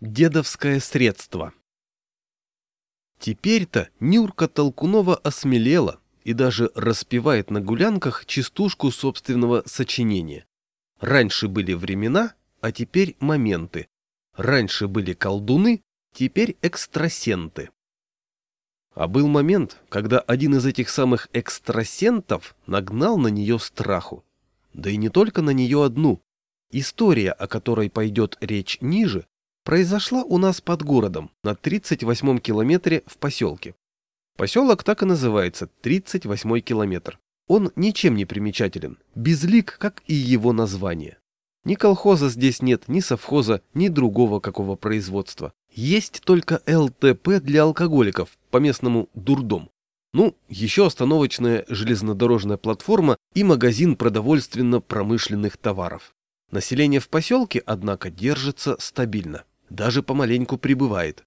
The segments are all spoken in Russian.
Дедовское средство. Теперь-то Нюрка Толкунова осмелела и даже распевает на гулянках частушку собственного сочинения. Раньше были времена, а теперь моменты. Раньше были колдуны, теперь экстрасенты. А был момент, когда один из этих самых экстрасентов нагнал на нее страху. Да и не только на нее одну. История, о которой пойдет речь ниже, произошла у нас под городом, на 38-м километре в поселке. Поселок так и называется, 38-й километр. Он ничем не примечателен, безлик, как и его название. Ни колхоза здесь нет, ни совхоза, ни другого какого производства. Есть только ЛТП для алкоголиков, по-местному дурдом. Ну, еще остановочная железнодорожная платформа и магазин продовольственно-промышленных товаров. Население в поселке, однако, держится стабильно даже помаленьку прибывает.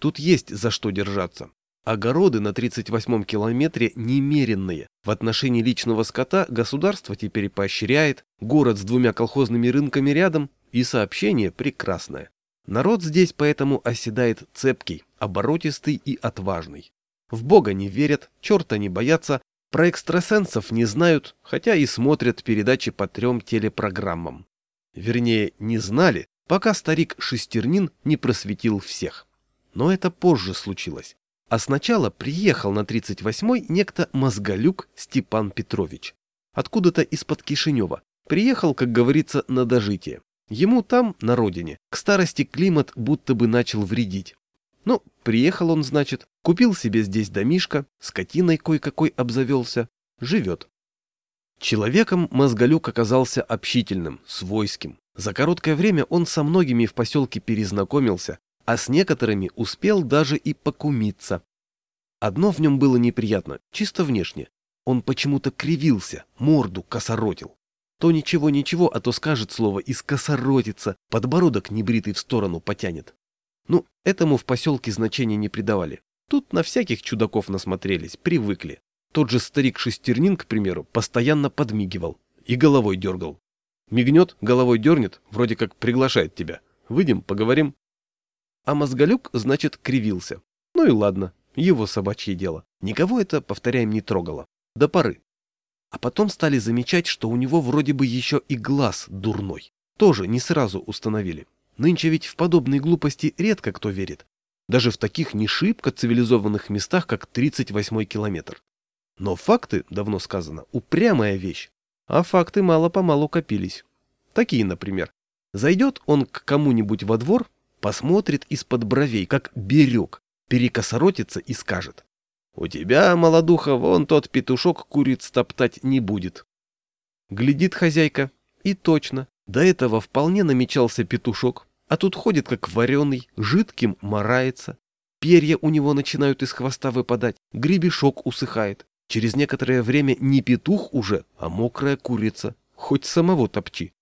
Тут есть за что держаться. Огороды на 38-м километре немеренные. В отношении личного скота государство теперь поощряет, город с двумя колхозными рынками рядом, и сообщение прекрасное. Народ здесь поэтому оседает цепкий, оборотистый и отважный. В Бога не верят, черта не боятся, про экстрасенсов не знают, хотя и смотрят передачи по трем телепрограммам. Вернее, не знали, пока старик Шестернин не просветил всех. Но это позже случилось. А сначала приехал на 38-й некто Мозголюк Степан Петрович. Откуда-то из-под Кишинева. Приехал, как говорится, на дожитие. Ему там, на родине, к старости климат будто бы начал вредить. Ну, приехал он, значит, купил себе здесь домишко, скотиной кое-какой обзавелся, живет. Человеком Мозголюк оказался общительным, свойским. За короткое время он со многими в поселке перезнакомился, а с некоторыми успел даже и покумиться. Одно в нем было неприятно, чисто внешне. Он почему-то кривился, морду косоротил. То ничего-ничего, а то скажет слово и скосоротится, подбородок небритый в сторону потянет. Ну, этому в поселке значения не придавали. Тут на всяких чудаков насмотрелись, привыкли. Тот же старик Шестернин, к примеру, постоянно подмигивал и головой дергал. Мигнет, головой дернет, вроде как приглашает тебя. Выйдем, поговорим. А мозголюк, значит, кривился. Ну и ладно, его собачье дело. Никого это, повторяем, не трогало. До поры. А потом стали замечать, что у него вроде бы еще и глаз дурной. Тоже не сразу установили. Нынче ведь в подобные глупости редко кто верит. Даже в таких не шибко цивилизованных местах, как 38-й километр. Но факты, давно сказано, упрямая вещь. А факты мало-помалу копились. Такие, например. Зайдет он к кому-нибудь во двор, посмотрит из-под бровей, как берег, перекосоротится и скажет. «У тебя, молодуха, вон тот петушок куриц топтать не будет». Глядит хозяйка, и точно, до этого вполне намечался петушок, а тут ходит как вареный, жидким морается. Перья у него начинают из хвоста выпадать, гребешок усыхает. Через некоторое время не петух уже, а мокрая курица. Хоть самого топчи.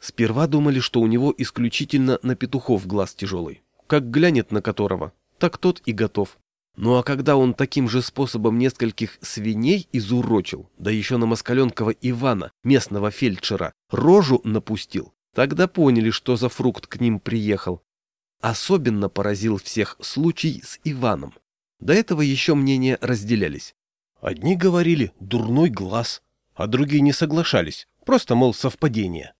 Сперва думали, что у него исключительно на петухов глаз тяжелый. Как глянет на которого, так тот и готов. Ну а когда он таким же способом нескольких свиней изурочил, да еще на москаленкого Ивана, местного фельдшера, рожу напустил, тогда поняли, что за фрукт к ним приехал. Особенно поразил всех случай с Иваном. До этого еще мнения разделялись. Одни говорили «дурной глаз», а другие не соглашались, просто, мол, совпадение.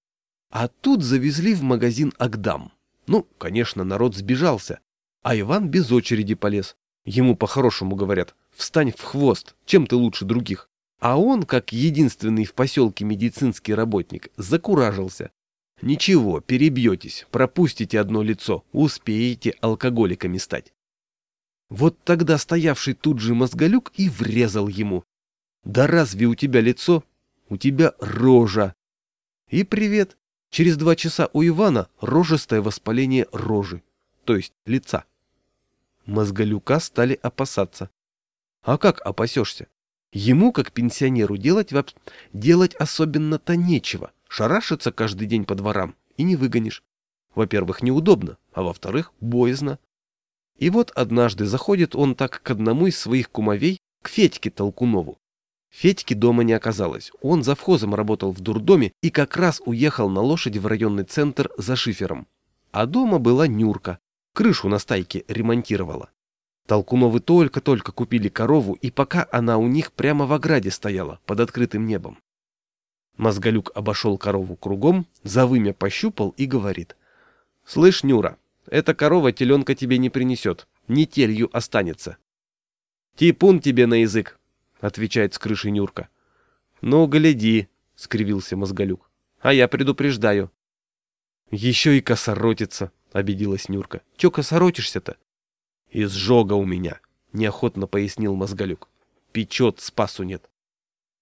А тут завезли в магазин Агдам. Ну, конечно, народ сбежался, а Иван без очереди полез. Ему по-хорошему говорят «встань в хвост, чем ты лучше других». А он, как единственный в поселке медицинский работник, закуражился. Ничего, перебьетесь, пропустите одно лицо, успеете алкоголиками стать. Вот тогда стоявший тут же мозголюк и врезал ему. «Да разве у тебя лицо? У тебя рожа!» И привет. Через два часа у Ивана рожестое воспаление рожи, то есть лица. Мозголюка стали опасаться. А как опасешься? Ему, как пенсионеру, делать, воп... делать особенно-то нечего. Шарашиться каждый день по дворам и не выгонишь. Во-первых, неудобно, а во-вторых, боязно. И вот однажды заходит он так к одному из своих кумовей, к Федьке Толкунову. Федьки дома не оказалось, он завхозом работал в дурдоме и как раз уехал на лошади в районный центр за шифером. а дома была Нюрка, крышу на стайке ремонтировала. Толкуновы только-только купили корову, и пока она у них прямо в ограде стояла, под открытым небом. Мозголюк обошел корову кругом, за вымя пощупал и говорит. «Слышь, Нюра, эта корова теленка тебе не принесет, не телью останется». «Типун тебе на язык», — отвечает с крыши Нюрка. «Ну, гляди», — скривился Мозголюк. «А я предупреждаю». «Еще и косоротится», — обиделась Нюрка. «Че косоротишься-то?» «Изжога у меня», — неохотно пояснил Мозголюк. «Печет, спасу нет».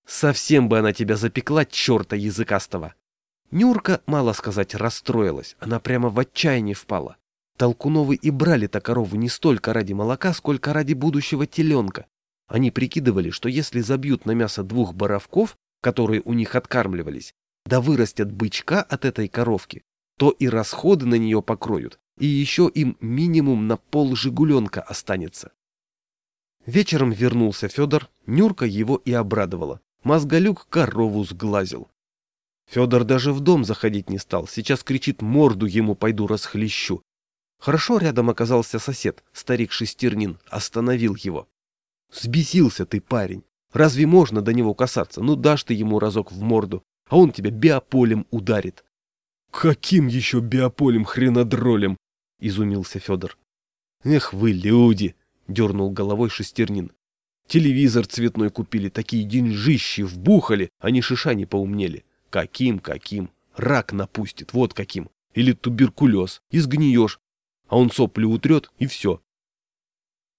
«Совсем бы она тебя запекла, черта языкастого!» Нюрка, мало сказать, расстроилась, она прямо в отчаяние впала. Толкуновы и брали-то корову не столько ради молока, сколько ради будущего теленка. Они прикидывали, что если забьют на мясо двух боровков, которые у них откармливались, да вырастят бычка от этой коровки, то и расходы на нее покроют, и еще им минимум на пол жигуленка останется. Вечером вернулся Федор, Нюрка его и обрадовала. Мозголюк корову сглазил. Федор даже в дом заходить не стал, сейчас кричит морду ему пойду расхлещу. Хорошо рядом оказался сосед, старик Шестернин, остановил его. Сбесился ты, парень. Разве можно до него касаться? Ну дашь ты ему разок в морду, а он тебя биополем ударит. Каким еще биополем хренодролем? — изумился Федор. «Эх вы, люди!» — дернул головой Шестернин. «Телевизор цветной купили, такие деньжищи вбухали, они шиша не поумнели. Каким, каким? Рак напустит, вот каким. Или туберкулез, изгниешь. А он сопли утрет, и все».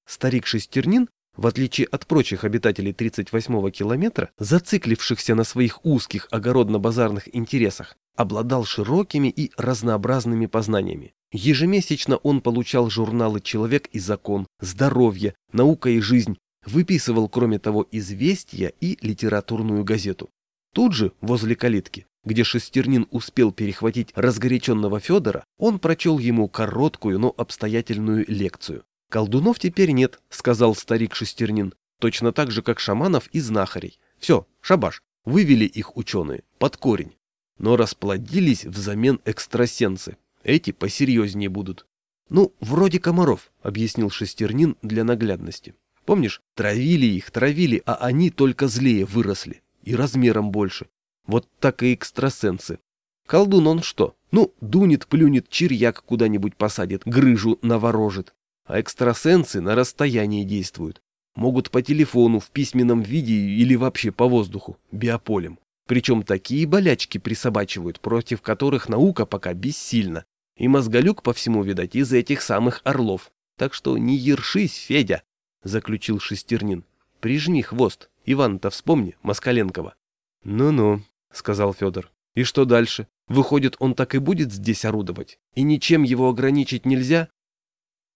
Старик Шестернин, в отличие от прочих обитателей 38-го километра, зациклившихся на своих узких огородно-базарных интересах, обладал широкими и разнообразными познаниями. Ежемесячно он получал журналы «Человек и закон», «Здоровье», «Наука и жизнь», выписывал, кроме того, «Известия» и литературную газету. Тут же, возле калитки, где Шестернин успел перехватить разгоряченного Федора, он прочел ему короткую, но обстоятельную лекцию. «Колдунов теперь нет», — сказал старик Шестернин, точно так же, как шаманов и знахарей. Все, шабаш, вывели их ученые, под корень. Но расплодились взамен экстрасенсы, эти посерьезнее будут. Ну, вроде комаров, объяснил Шестернин для наглядности. Помнишь, травили их, травили, а они только злее выросли. И размером больше. Вот так и экстрасенсы. Колдун он что? Ну, дунет, плюнет, черьяк куда-нибудь посадит, грыжу наворожит. А экстрасенсы на расстоянии действуют. Могут по телефону, в письменном виде или вообще по воздуху, биополем. Причем такие болячки присобачивают, против которых наука пока бессильна. И мозголюк по всему, видать, из этих самых орлов. Так что не ершись, Федя, — заключил Шестернин. Прижми хвост. Иван-то вспомни, Москаленкова. Ну-ну, — сказал Федор. И что дальше? Выходит, он так и будет здесь орудовать? И ничем его ограничить нельзя?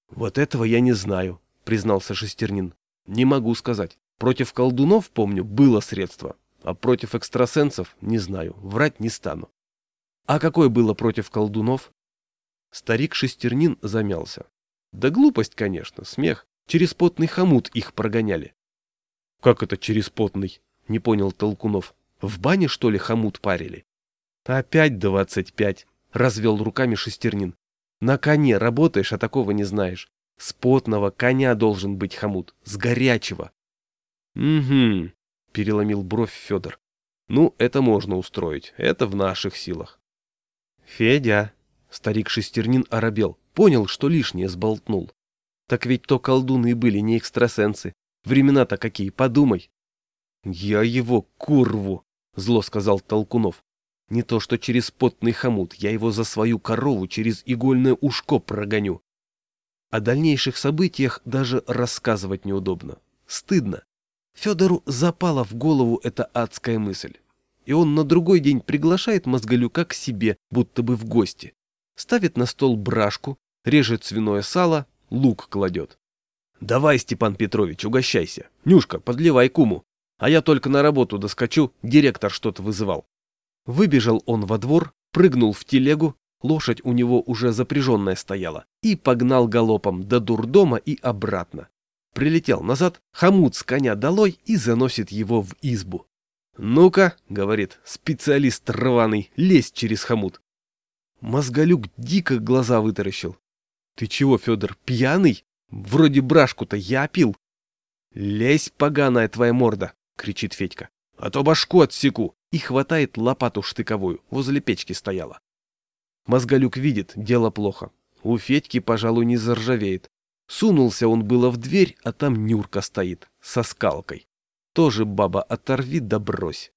Вот этого я не знаю, — признался Шестернин. Не могу сказать. Против колдунов, помню, было средство. А против экстрасенсов не знаю, врать не стану. А какое было против колдунов? Старик Шестернин замялся. Да глупость, конечно, смех. Через потный хомут их прогоняли. Как это через потный? Не понял Толкунов. В бане, что ли, хомут парили? Опять двадцать пять, развел руками Шестернин. На коне работаешь, а такого не знаешь. С потного коня должен быть хомут, с горячего. Угу, переломил бровь Федор. Ну, это можно устроить, это в наших силах. Федя, Старик Шестернин оробел, понял, что лишнее сболтнул. Так ведь то колдуны были не экстрасенсы. Времена-то какие, подумай. Я его курву, зло сказал Толкунов. Не то что через потный хомут, я его за свою корову через игольное ушко прогоню. О дальнейших событиях даже рассказывать неудобно. Стыдно. Федору запала в голову эта адская мысль. И он на другой день приглашает Мозголюка к себе, будто бы в гости ставит на стол брашку, режет свиное сало, лук кладет. «Давай, Степан Петрович, угощайся. Нюшка, подливай куму. А я только на работу доскочу, директор что-то вызывал». Выбежал он во двор, прыгнул в телегу, лошадь у него уже запряженная стояла, и погнал галопом до дурдома и обратно. Прилетел назад, хомут с коня долой и заносит его в избу. «Ну-ка», — говорит, — «специалист рваный, лезь через хомут». Мозголюк дико глаза вытаращил. «Ты чего, Федор, пьяный? Вроде брашку-то я пил». «Лезь, поганая твоя морда!» — кричит Федька. «А то башку отсеку!» И хватает лопату штыковую, возле печки стояла. Мозголюк видит, дело плохо. У Федьки, пожалуй, не заржавеет. Сунулся он было в дверь, а там Нюрка стоит, со скалкой. Тоже баба оторви да брось.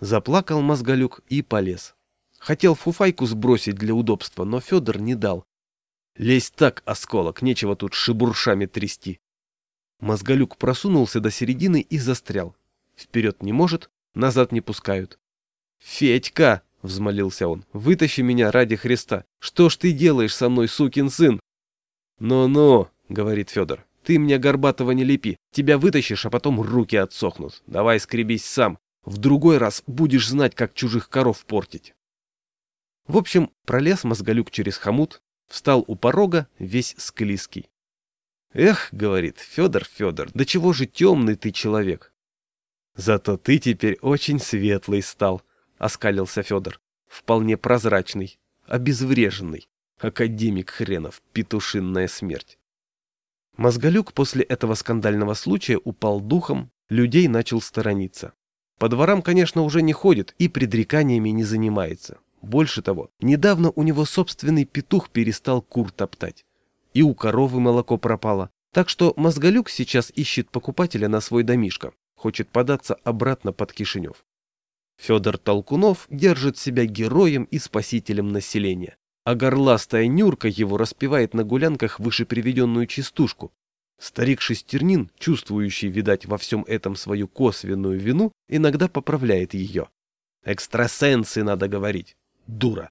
Заплакал Мозголюк и полез. Хотел фуфайку сбросить для удобства, но Федор не дал. Лезь так, осколок, нечего тут шебуршами трясти. Мозголюк просунулся до середины и застрял. Вперед не может, назад не пускают. «Федька!» — взмолился он. «Вытащи меня ради Христа! Что ж ты делаешь со мной, сукин сын?» «Ну-ну!» — говорит Федор. «Ты мне Горбатого не лепи. Тебя вытащишь, а потом руки отсохнут. Давай скребись сам. В другой раз будешь знать, как чужих коров портить». В общем, пролез мозголюк через хомут, встал у порога, весь склизкий. «Эх, — говорит, — Федор, Федор, да чего же темный ты человек?» «Зато ты теперь очень светлый стал», — оскалился Федор. «Вполне прозрачный, обезвреженный. Академик хренов, петушинная смерть». Мозголюк после этого скандального случая упал духом, людей начал сторониться. По дворам, конечно, уже не ходит и предреканиями не занимается. Больше того, недавно у него собственный петух перестал кур топтать. И у коровы молоко пропало. Так что Мозголюк сейчас ищет покупателя на свой домишко, хочет податься обратно под Кишинев. Федор Толкунов держит себя героем и спасителем населения, а горластая Нюрка его распевает на гулянках выше приведенную частушку. Старик Шестернин, чувствующий, видать, во всем этом свою косвенную вину, иногда поправляет ее. «Экстрасенсы, надо говорить дура.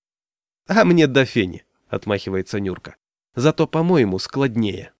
А мне до фени, отмахивается Нюрка. Зато, по-моему, складнее.